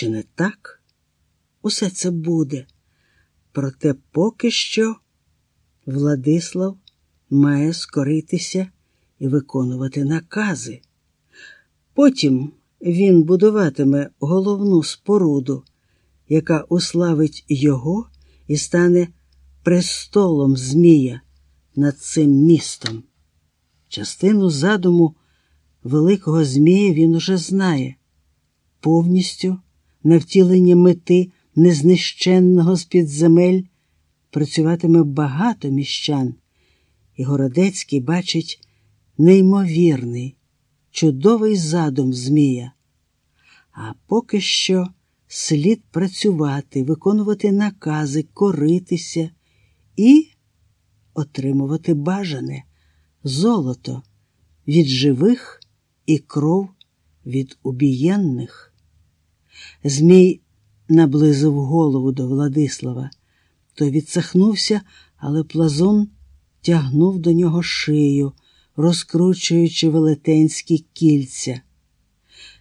Чи не так? Усе це буде. Проте поки що Владислав має скоритися і виконувати накази. Потім він будуватиме головну споруду, яка уславить його і стане престолом Змія над цим містом. Частину задуму Великого Змія він уже знає, повністю на втілення мети незнищенного з-під земель працюватиме багато міщан, і Городецький бачить неймовірний, чудовий задум Змія. А поки що слід працювати, виконувати накази, коритися і отримувати бажане золото від живих і кров від убієнних. Змій наблизив голову до Владислава. Той відсахнувся, але плазун тягнув до нього шию, розкручуючи велетенські кільця.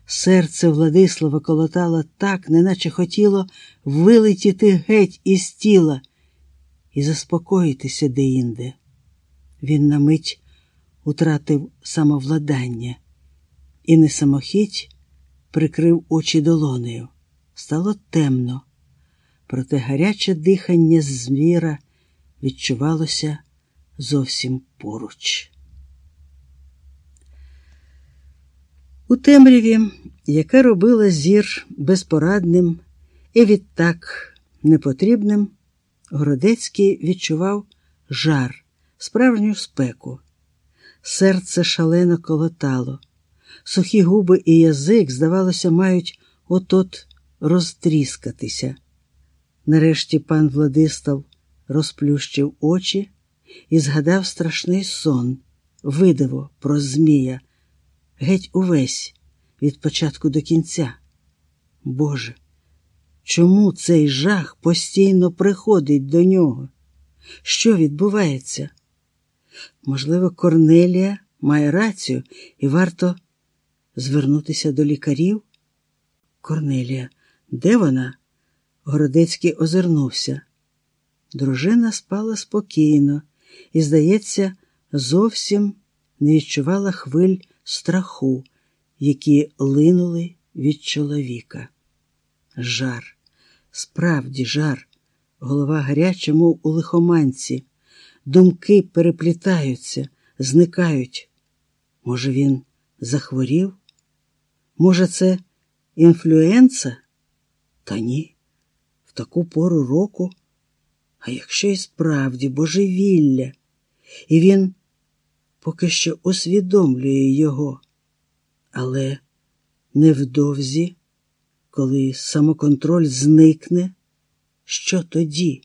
Серце Владислава колотало так, неначе хотіло вилетіти геть із тіла і заспокоїтися деінде. Він на мить утратив самовладання і не самохідь прикрив очі долонею. Стало темно, проте гаряче дихання звіра відчувалося зовсім поруч. У темряві, яка робила зір безпорадним і відтак непотрібним, Городецький відчував жар, справжню спеку. Серце шалено колотало, сухі губи і язик, здавалося, мають от-от розтріскатися. Нарешті пан Владистав розплющив очі і згадав страшний сон, видиво про Змія, геть увесь від початку до кінця. Боже, чому цей жах постійно приходить до нього? Що відбувається? Можливо, Корнелія має рацію і варто звернутися до лікарів? Корнелія, де вона? Городецький озирнувся. Дружина спала спокійно і, здається, зовсім не відчувала хвиль страху, які линули від чоловіка. Жар, справді жар, голова гаряча, мов у лихоманці, думки переплітаються, зникають. Може, він захворів? Може, це інфлюенса? Та ні, в таку пору року. А якщо і справді божевілля, і він поки що усвідомлює його, але невдовзі, коли самоконтроль зникне, що тоді?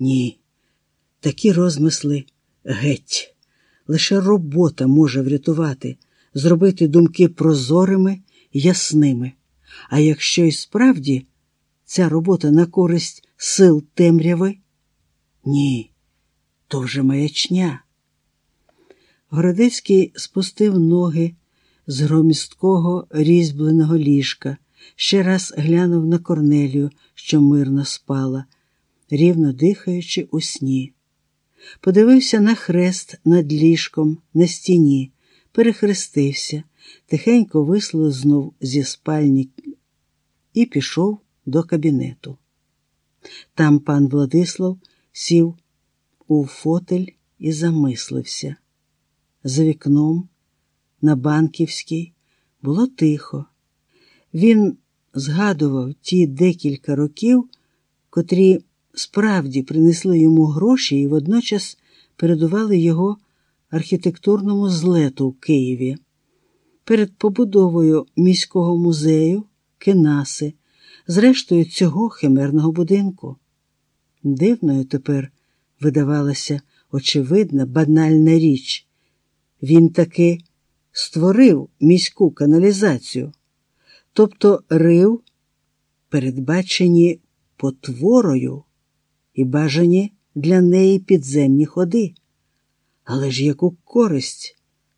Ні, такі розмисли геть. Лише робота може врятувати, зробити думки прозорими, ясними. А якщо і справді ця робота на користь сил темряви? Ні, то вже маячня. Городецький спустив ноги з громісткого різьбленого ліжка, ще раз глянув на Корнелію, що мирно спала, рівно дихаючи у сні. Подивився на хрест над ліжком, на стіні, перехрестився, тихенько вислизнув зі спальні і пішов до кабінету. Там пан Владислав сів у фотель і замислився. За вікном на Банківській було тихо. Він згадував ті декілька років, котрі справді принесли йому гроші і водночас передували його архітектурному злету в Києві. Перед побудовою міського музею Кенаси, зрештою цього химерного будинку. Дивною тепер видавалася очевидна банальна річ. Він таки створив міську каналізацію, тобто рив, передбачені потворою і бажані для неї підземні ходи. Але ж яку користь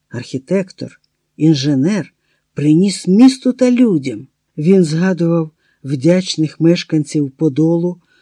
архітектор, інженер приніс місту та людям? Він згадував вдячних мешканців Подолу